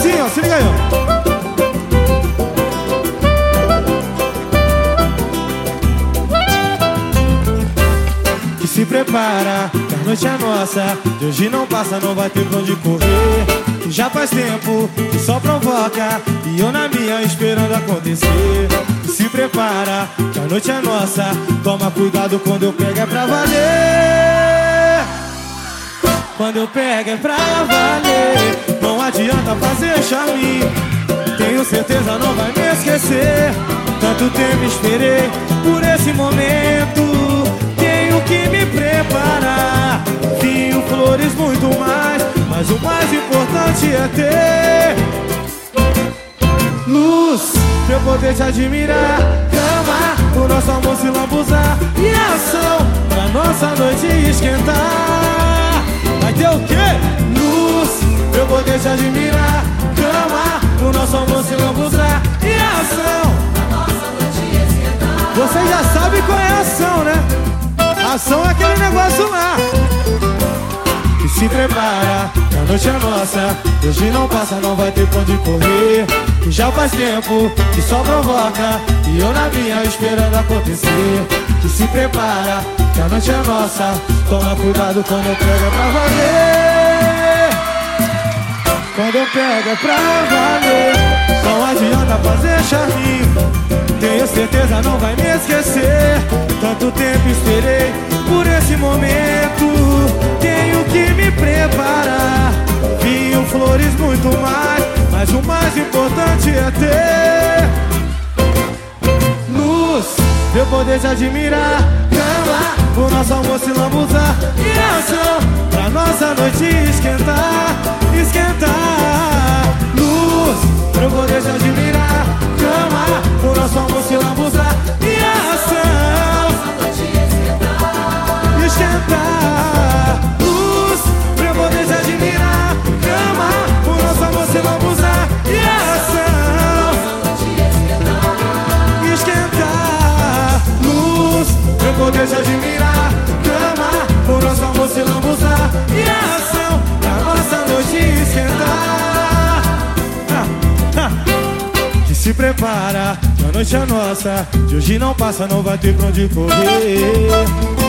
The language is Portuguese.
assim, ó, se liga aí, ó. Se prepara, que a noite é nossa De hoje não passa, não vai ter pra onde correr. Que já faz tempo que só provoca E eu na minha esperando acontecer. Se prepara, que a noite é nossa Toma cuidado quando eu pego é pra valer. Quando eu pego é pra valer adianta fazer charme Tenho certeza não vai me esquecer Tanto tempo esperei por esse momento que me preparar. Vinho, flores, muito mais. Mas o mais importante é ter luz pra eu poder te admirar. Cama, o nosso amor se lambuzar. E ação pra nossa noite esquentar. Vai ter o quê? Te admirar. Cama, o nosso amor se lambuzar. E ação. Você já sabe qual é a ação, né? Ação é aquele negócio lá E se prepara, a noite é nossa Hoje não passa, não vai ter pra onde correr E já faz tempo que só provoca E eu na minha esperando acontecer Que se prepara, que a noite é nossa Toma cuidado quando eu pego é pra valer Quando eu pego é pra valer. Não adianta fazer charminho. Tenho certeza não vai me esquecer. Tanto tempo esperei por esse momento. Tenho que me preparar. Vinho, flores, muito mais Mas o mais importante é ter Luz, eu poder te admirar. Cama, o nosso almoço se lambuzar. E ação, pra nossa noite esquentar. Esquentar poder te admirar Cama, o nosso amor se lambuzar E ação, pra nossa noite esquentar. Que se prepara a noite é nossa, de hoje não passa, não vai ter pra onde correr.